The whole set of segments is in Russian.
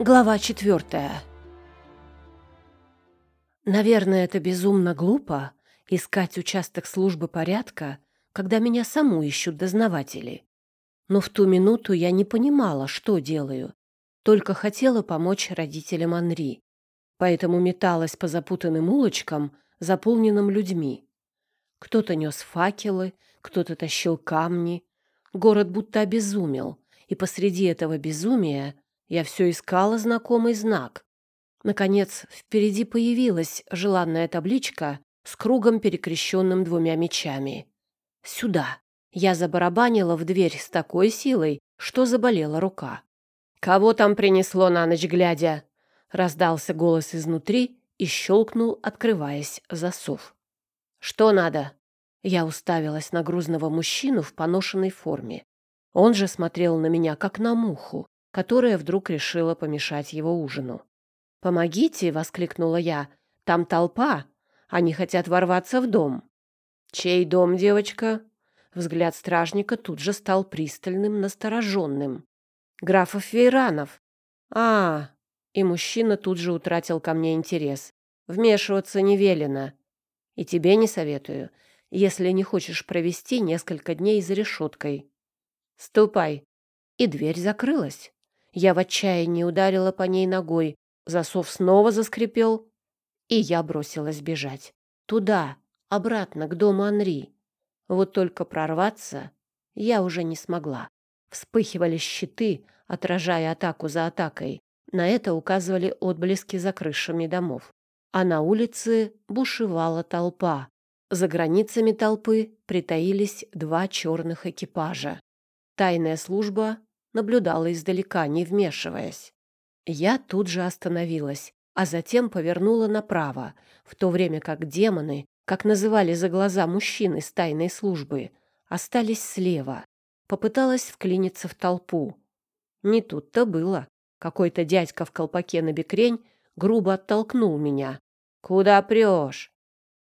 Глава четвертая. Наверное, это безумно глупо искать участок службы порядка, когда меня саму ищут дознаватели. Но в ту минуту я не понимала, что делаю, только хотела помочь родителям Анри, поэтому металась по запутанным улочкам, заполненным людьми. Кто-то нес факелы, кто-то тащил камни. Город будто обезумел, и посреди этого безумия я все искала знакомый знак. Наконец, впереди появилась желанная табличка с кругом, перекрещенным двумя мечами. «Сюда!» Я забарабанила в дверь с такой силой, что заболела рука. «Кого там принесло на ночь глядя?» Раздался голос изнутри и щелкнул, открываясь засов. «Что надо?» Я уставилась на грузного мужчину в поношенной форме. Он же смотрел на меня, как на муху, которая вдруг решила помешать его ужину. «Помогите!» — воскликнула я. «Там толпа! Они хотят ворваться в дом!» «Чей дом, девочка?» Взгляд стражника тут же стал пристальным, настороженным. «Графов Вейранов!» «А!» И мужчина тут же утратил ко мне интерес. «Вмешиваться не велено. И тебе не советую, если не хочешь провести несколько дней за решеткой. Ступай!» И дверь закрылась. Я в отчаянии ударила по ней ногой. Засов снова заскрипел, и я бросилась бежать. Туда, обратно, к дому Анри. Вот только прорваться я уже не смогла. Вспыхивали щиты, отражая атаку за атакой. На это указывали отблески за крышами домов. А на улице бушевала толпа. За границами толпы притаились два черных экипажа. Тайная служба наблюдала издалека, не вмешиваясь. Я тут же остановилась, а затем повернула направо, в то время как демоны, как называли за глаза мужчины с тайной службы, остались слева. Попыталась вклиниться в толпу. Не тут-то было. Какой-то дядька в колпаке на бекрень грубо оттолкнул меня. «Куда прешь?»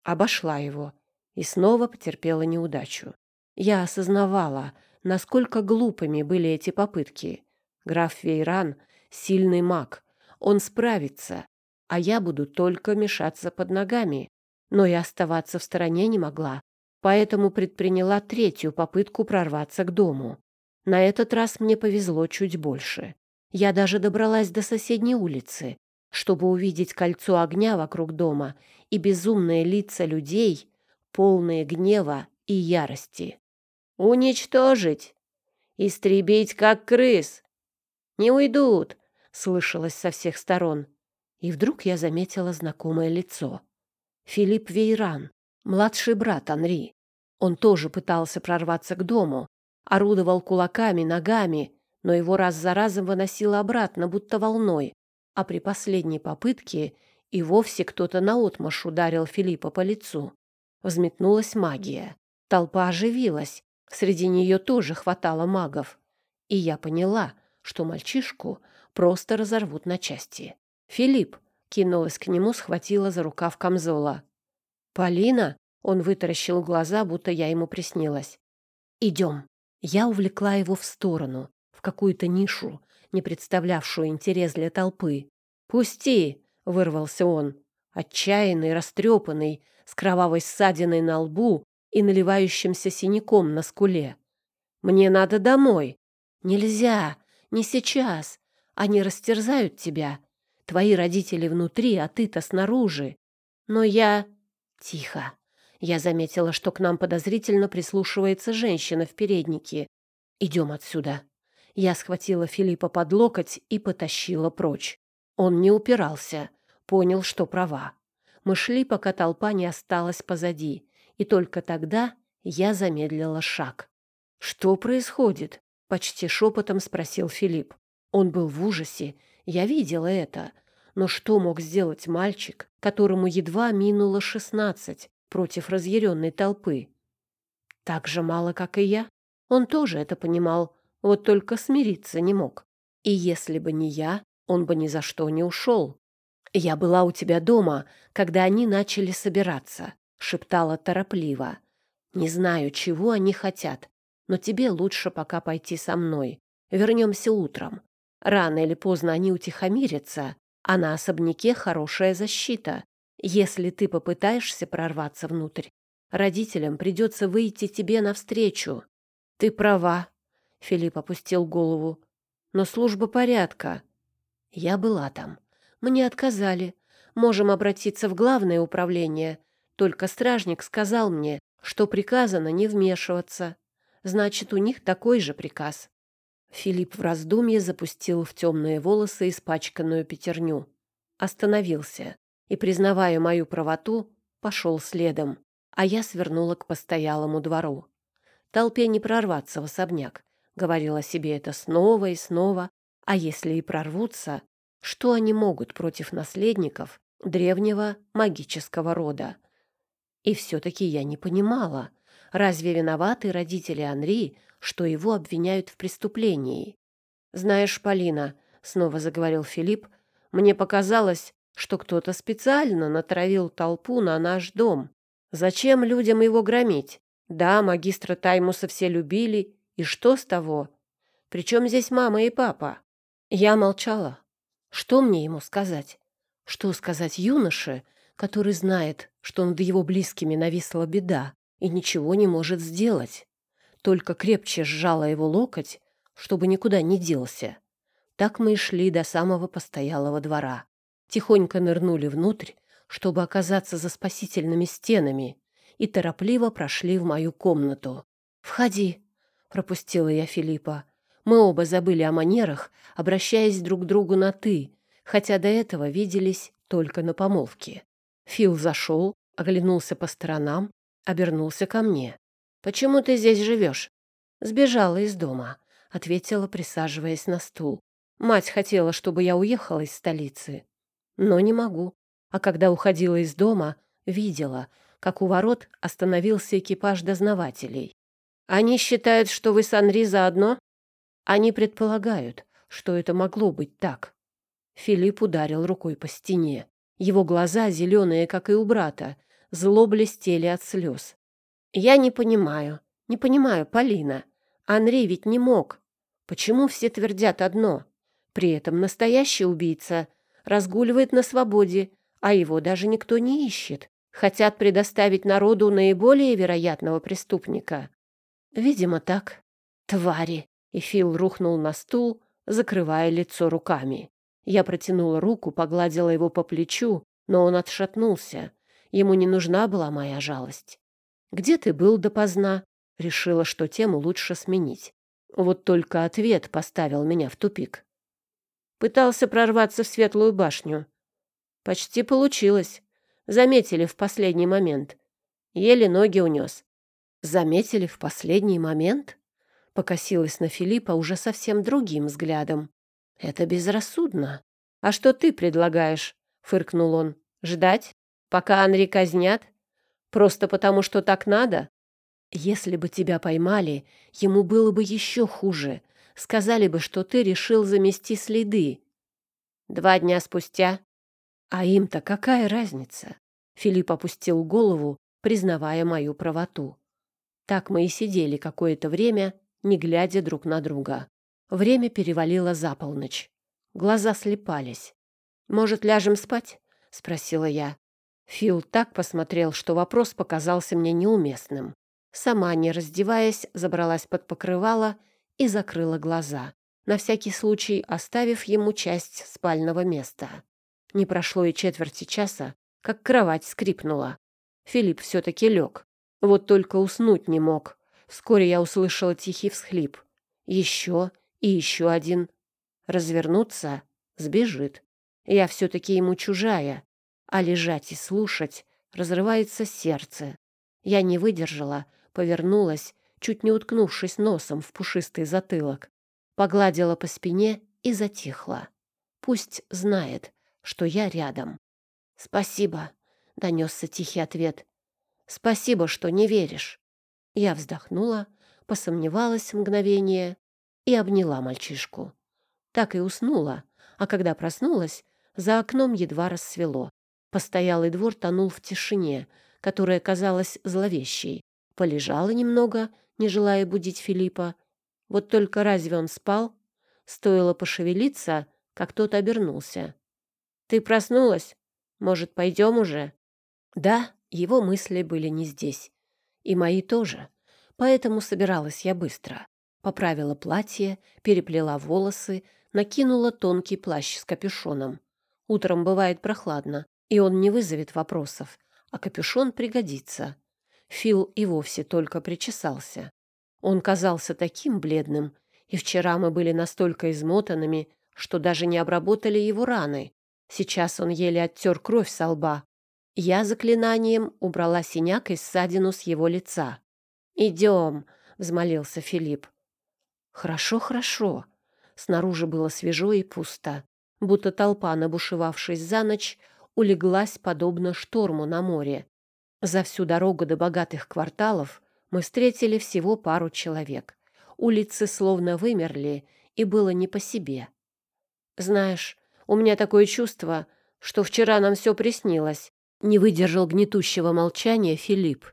Обошла его и снова потерпела неудачу. Я осознавала, насколько глупыми были эти попытки. Граф Вейран — сильный маг, он справится, а я буду только мешаться под ногами. Но и оставаться в стороне не могла, поэтому предприняла третью попытку прорваться к дому. На этот раз мне повезло чуть больше. Я даже добралась до соседней улицы, чтобы увидеть кольцо огня вокруг дома и безумные лица людей, полные гнева и ярости. Уничтожить! Истребить, как крыс! Не уйдут!» — слышалось со всех сторон. И вдруг я заметила знакомое лицо. Филипп Вейран, младший брат Анри. Он тоже пытался прорваться к дому, орудовал кулаками, ногами, но его раз за разом выносило обратно, будто волной, а при последней попытке и вовсе кто-то наотмашь ударил Филиппа по лицу. Взметнулась магия. Толпа оживилась, Среди нее тоже хватало магов. И я поняла, что мальчишку просто разорвут на части. Филипп кинулась к нему, схватила за рукав камзола. «Полина?» — он вытаращил глаза, будто я ему приснилась. «Идем». Я увлекла его в сторону, в какую-то нишу, не представлявшую интерес для толпы. «Пусти!» — вырвался он. Отчаянный, растрепанный, с кровавой ссадиной на лбу и наливающимся синяком на скуле. «Мне надо домой». «Нельзя, не сейчас. Они растерзают тебя. Твои родители внутри, а ты-то снаружи. Но я...» «Тихо». Я заметила, что к нам подозрительно прислушивается женщина в переднике. «Идем отсюда». Я схватила Филиппа под локоть и потащила прочь. Он не упирался, понял, что права. Мы шли, пока толпа не осталась позади, и только тогда я замедлила шаг. «Что происходит?» — почти шепотом спросил Филипп. Он был в ужасе, я видела это. Но что мог сделать мальчик, которому едва минуло шестнадцать против разъяренной толпы? Так же мало, как и я. Он тоже это понимал, вот только смириться не мог. И если бы не я, он бы ни за что не ушел. Я была у тебя дома, когда они начали собираться. — шептала торопливо. «Не знаю, чего они хотят, но тебе лучше пока пойти со мной. Вернемся утром. Рано или поздно они утихомирятся, а на особняке хорошая защита. Если ты попытаешься прорваться внутрь, родителям придется выйти тебе навстречу. Ты права, — Филипп опустил голову. Но служба порядка. Я была там. Мне отказали. Можем обратиться в главное управление. Только стражник сказал мне, что приказано не вмешиваться. Значит, у них такой же приказ. Филипп в раздумье запустил в темные волосы испачканную пятерню. Остановился и, признавая мою правоту, пошел следом, а я свернула к постоялому двору. Толпе не прорваться в особняк. Говорила себе это снова и снова. А если и прорвутся, что они могут против наследников древнего магического рода? И все-таки я не понимала, разве виноваты родители Анри, что его обвиняют в преступлении? «Знаешь, Полина», — снова заговорил Филипп, — «мне показалось, что кто-то специально натравил толпу на наш дом. Зачем людям его громить? Да, магистра Таймуса все любили, и что с того? Причем здесь мама и папа? Я молчала. Что мне ему сказать? Что сказать юноше, который знает, что над его близкими нависла беда и ничего не может сделать? Только крепче сжала его локоть, чтобы никуда не делся. Так мы и шли до самого постоялого двора. Тихонько нырнули внутрь, чтобы оказаться за спасительными стенами, и торопливо прошли в мою комнату. «Входи», — пропустила я Филиппа. Мы оба забыли о манерах, обращаясь друг к другу на «ты», хотя до этого виделись только на помолвке. Фил зашел, оглянулся по сторонам, обернулся ко мне. «Почему ты здесь живешь?» «Сбежала из дома», — ответила, присаживаясь на стул. «Мать хотела, чтобы я уехала из столицы. Но не могу. А когда уходила из дома, видела, как у ворот остановился экипаж дознавателей. Они считают, что вы с Анри заодно? Они предполагают, что это могло быть так. Филипп ударил рукой по стене. Его глаза, зеленые, как и у брата, зло блестели от слез. «Я не понимаю, не понимаю, Полина. Анри ведь не мог. Почему все твердят одно? При этом настоящий убийца разгуливает на свободе, а его даже никто не ищет. Хотят предоставить народу наиболее вероятного преступника. Видимо, так. Твари. И Фил рухнул на стул, закрывая лицо руками. Я протянула руку, погладила его по плечу, но он отшатнулся. Ему не нужна была моя жалость. «Где ты был допоздна?» Решила, что тему лучше сменить. Вот только ответ поставил меня в тупик. Пытался прорваться в Светлую башню. Почти получилось. Заметили в последний момент. Еле ноги унес. Заметили в последний момент? Покосилась на Филиппа уже совсем другим взглядом. Это безрассудно. А что ты предлагаешь? Фыркнул он. Ждать? Пока Анри казнят? Просто потому, что так надо? Если бы тебя поймали, ему было бы еще хуже. Сказали бы, что ты решил замести следы. Два дня спустя. А им-то какая разница? Филипп опустил голову, признавая мою правоту. Так мы и сидели какое-то время, не глядя друг на друга. Время перевалило за полночь. Глаза слепались. «Может, ляжем спать?» — спросила я. Фил так посмотрел, что вопрос показался мне неуместным. Сама, не раздеваясь, забралась под покрывало и закрыла глаза, на всякий случай оставив ему часть спального места. Не прошло и четверти часа, как кровать скрипнула. Филипп все-таки лег. Вот только уснуть не мог. Вскоре я услышала тихий всхлип. Еще и еще один. Развернуться — сбежит. Я все-таки ему чужая. А лежать и слушать разрывается сердце. Я не выдержала, повернулась, чуть не уткнувшись носом в пушистый затылок. Погладила по спине и затихла. Пусть знает, что я рядом. «Спасибо», — донесся тихий ответ. Спасибо, что не веришь. Я вздохнула, посомневалась мгновение и обняла мальчишку. Так и уснула, а когда проснулась, за окном едва рассвело. Постоялый двор тонул в тишине, которая казалась зловещей. Полежала немного, не желая будить Филиппа. Вот только разве он спал? Стоило пошевелиться, как тот обернулся. «Ты проснулась? Может, пойдем уже?» Да, его мысли были не здесь. И мои тоже. Поэтому собиралась я быстро. Поправила платье, переплела волосы, накинула тонкий плащ с капюшоном. Утром бывает прохладно, и он не вызовет вопросов, а капюшон пригодится. Фил и вовсе только причесался. Он казался таким бледным, и вчера мы были настолько измотанными, что даже не обработали его раны. Сейчас он еле оттер кровь со лба. Я заклинанием убрала синяк и ссадину с его лица. «Идем», — взмолился Филипп. «Хорошо, хорошо». Снаружи было свежо и пусто, будто толпа, набушевавшись за ночь, улеглась подобно шторму на море. За всю дорогу до богатых кварталов мы встретили всего пару человек. Улицы словно вымерли, и было не по себе. «Знаешь, у меня такое чувство, что вчера нам все приснилось», — не выдержал гнетущего молчания Филипп.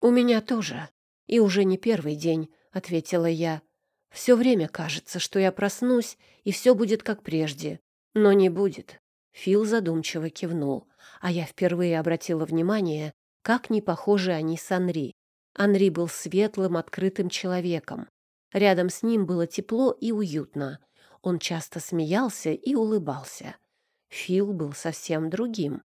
«У меня тоже. И уже не первый день», — ответила я. «Все время кажется, что я проснусь, и все будет как прежде. Но не будет». Фил задумчиво кивнул, а я впервые обратила внимание, как не похожи они с Анри. Анри был светлым, открытым человеком. Рядом с ним было тепло и уютно. Он часто смеялся и улыбался. Фил был совсем другим.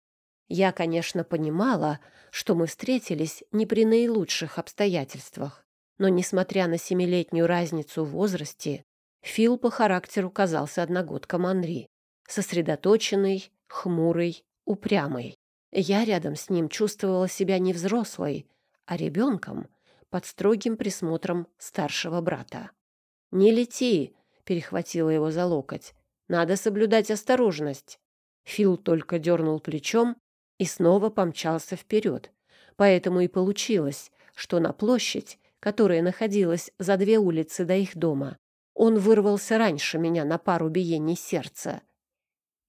Я, конечно, понимала, что мы встретились не при наилучших обстоятельствах, но, несмотря на семилетнюю разницу в возрасте, Фил по характеру казался одногодком Анри, сосредоточенный, хмурый, упрямый. Я рядом с ним чувствовала себя не взрослой, а ребенком под строгим присмотром старшего брата. «Не лети!» — перехватила его за локоть. «Надо соблюдать осторожность!» Фил только дернул плечом и снова помчался вперед. Поэтому и получилось, что на площадь, которая находилась за две улицы до их дома, он вырвался раньше меня на пару биений сердца.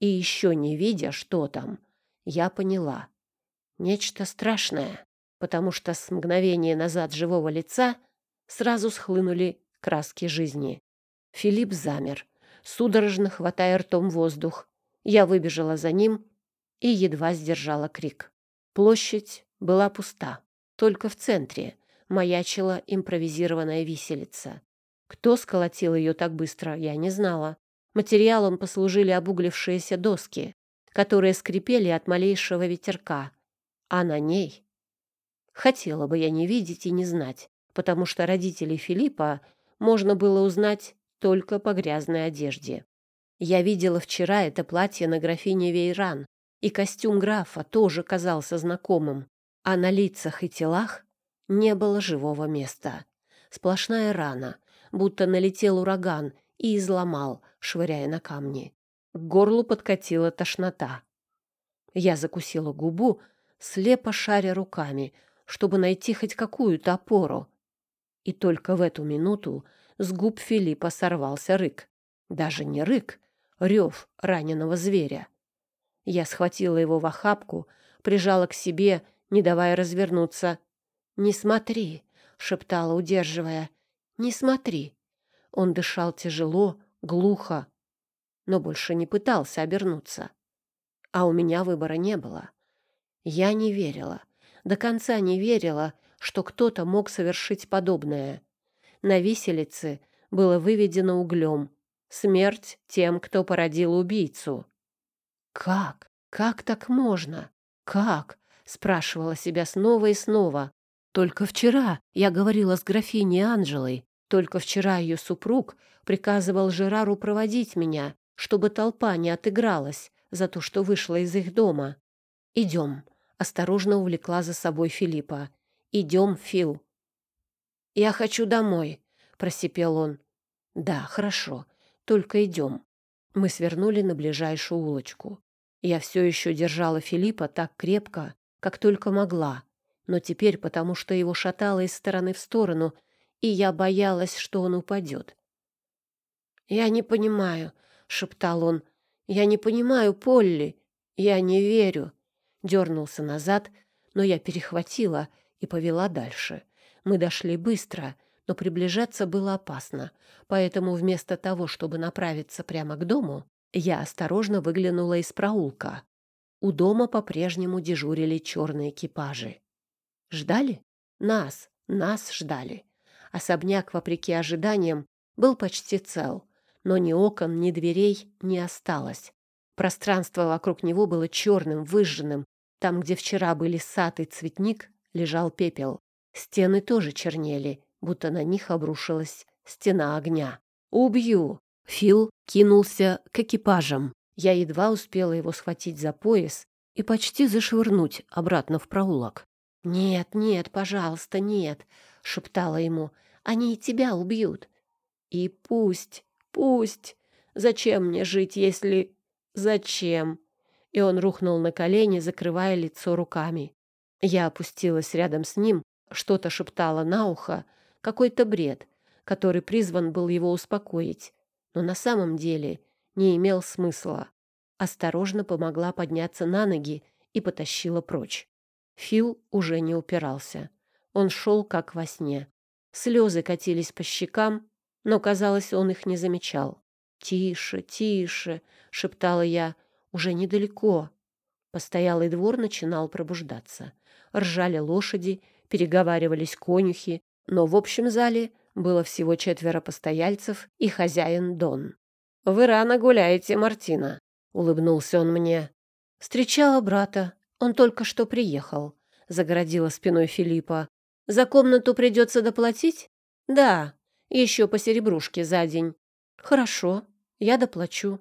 И еще не видя, что там, я поняла. Нечто страшное, потому что с мгновения назад живого лица сразу схлынули краски жизни. Филипп замер, судорожно хватая ртом воздух. Я выбежала за ним и едва сдержала крик. Площадь была пуста. Только в центре маячила импровизированная виселица. Кто сколотил ее так быстро, я не знала. Материалом послужили обуглившиеся доски, которые скрипели от малейшего ветерка. А на ней... Хотела бы я не видеть и не знать, потому что родителей Филиппа можно было узнать только по грязной одежде. Я видела вчера это платье на графине Вейран, и костюм графа тоже казался знакомым, а на лицах и телах не было живого места. Сплошная рана, будто налетел ураган и изломал, швыряя на камни. К горлу подкатила тошнота. Я закусила губу, слепо шаря руками, чтобы найти хоть какую-то опору. И только в эту минуту с губ Филиппа сорвался рык. Даже не рык, рев раненого зверя. Я схватила его в охапку, прижала к себе, не давая развернуться. «Не смотри», — шептала, удерживая. «Не смотри». Он дышал тяжело, глухо, но больше не пытался обернуться. А у меня выбора не было. Я не верила, до конца не верила, что кто-то мог совершить подобное. На виселице было выведено углем «Смерть тем, кто породил убийцу». «Как? Как так можно? Как?» — спрашивала себя снова и снова. Только вчера я говорила с графиней Анжелой. Только вчера ее супруг приказывал Жерару проводить меня, чтобы толпа не отыгралась за то, что вышла из их дома. «Идем», — осторожно увлекла за собой Филиппа. «Идем, Фил». «Я хочу домой», — просипел он. «Да, хорошо, только идем». Мы свернули на ближайшую улочку. Я все еще держала Филиппа так крепко, как только могла, но теперь потому, что его шатало из стороны в сторону, и я боялась, что он упадет. «Я не понимаю», — шептал он. «Я не понимаю, Полли. Я не верю». Дернулся назад, но я перехватила и повела дальше. Мы дошли быстро, но приближаться было опасно, поэтому вместо того, чтобы направиться прямо к дому, я осторожно выглянула из проулка. У дома по-прежнему дежурили черные экипажи. Ждали? Нас, нас ждали. Особняк, вопреки ожиданиям, был почти цел, но ни окон, ни дверей не осталось. Пространство вокруг него было черным, выжженным. Там, где вчера были сад и цветник, лежал пепел. Стены тоже чернели, будто на них обрушилась стена огня. «Убью!» Фил кинулся к экипажам. Я едва успела его схватить за пояс и почти зашвырнуть обратно в проулок. «Нет, нет, пожалуйста, нет!» — шептала ему. «Они и тебя убьют!» «И пусть, пусть! Зачем мне жить, если...» «Зачем?» И он рухнул на колени, закрывая лицо руками. Я опустилась рядом с ним, что-то шептала на ухо, какой-то бред, который призван был его успокоить, но на самом деле не имел смысла. Осторожно помогла подняться на ноги и потащила прочь. Фил уже не упирался. Он шел как во сне. Слезы катились по щекам, но, казалось, он их не замечал. «Тише, тише!» — шептала я. «Уже недалеко». Постоялый двор начинал пробуждаться. Ржали лошади, переговаривались конюхи, но в общем зале было всего четверо постояльцев и хозяин Дон. «Вы рано гуляете, Мартина», — улыбнулся он мне. «Встречала брата. Он только что приехал», — загородила спиной Филиппа. «За комнату придется доплатить?» «Да, еще по серебрушке за день». «Хорошо, я доплачу».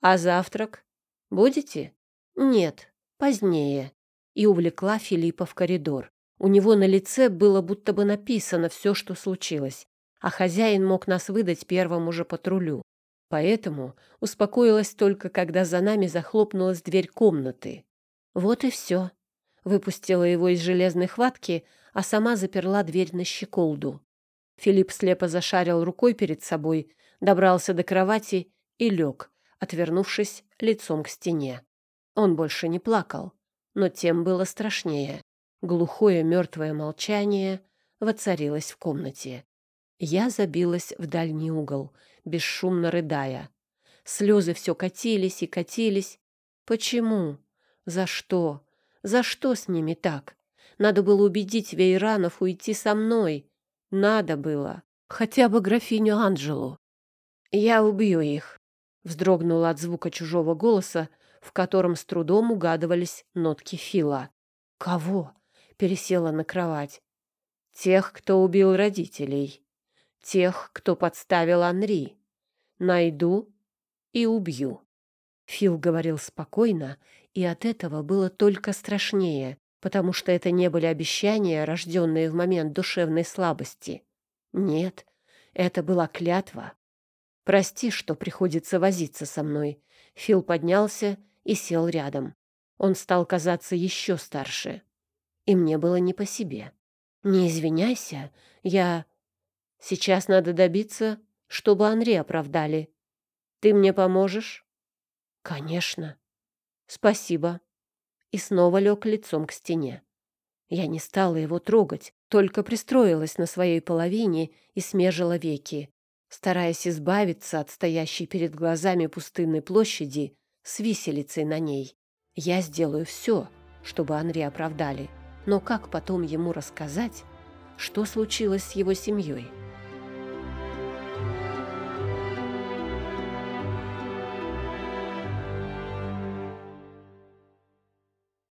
«А завтрак? Будете?» «Нет, позднее». И увлекла Филиппа в коридор. У него на лице было будто бы написано все, что случилось, а хозяин мог нас выдать первому же патрулю. Поэтому успокоилась только, когда за нами захлопнулась дверь комнаты. Вот и все. Выпустила его из железной хватки, а сама заперла дверь на щеколду. Филипп слепо зашарил рукой перед собой, добрался до кровати и лег, отвернувшись лицом к стене. Он больше не плакал, но тем было страшнее. Глухое мертвое молчание воцарилось в комнате. Я забилась в дальний угол, бесшумно рыдая. Слезы все катились и катились. Почему? За что? За что с ними так? Надо было убедить Вейранов уйти со мной. Надо было. Хотя бы графиню Анжелу. Я убью их. Вздрогнула от звука чужого голоса, в котором с трудом угадывались нотки Фила. Кого? пересела на кровать. Тех, кто убил родителей. Тех, кто подставил Анри. Найду и убью. Фил говорил спокойно, и от этого было только страшнее, потому что это не были обещания, рожденные в момент душевной слабости. Нет, это была клятва. Прости, что приходится возиться со мной. Фил поднялся и сел рядом. Он стал казаться еще старше и мне было не по себе. «Не извиняйся, я... Сейчас надо добиться, чтобы Анри оправдали. Ты мне поможешь?» «Конечно». «Спасибо». И снова лег лицом к стене. Я не стала его трогать, только пристроилась на своей половине и смежила веки, стараясь избавиться от стоящей перед глазами пустынной площади с виселицей на ней. Я сделаю все, чтобы Анри оправдали. Но как потом ему рассказать, что случилось с его семьей?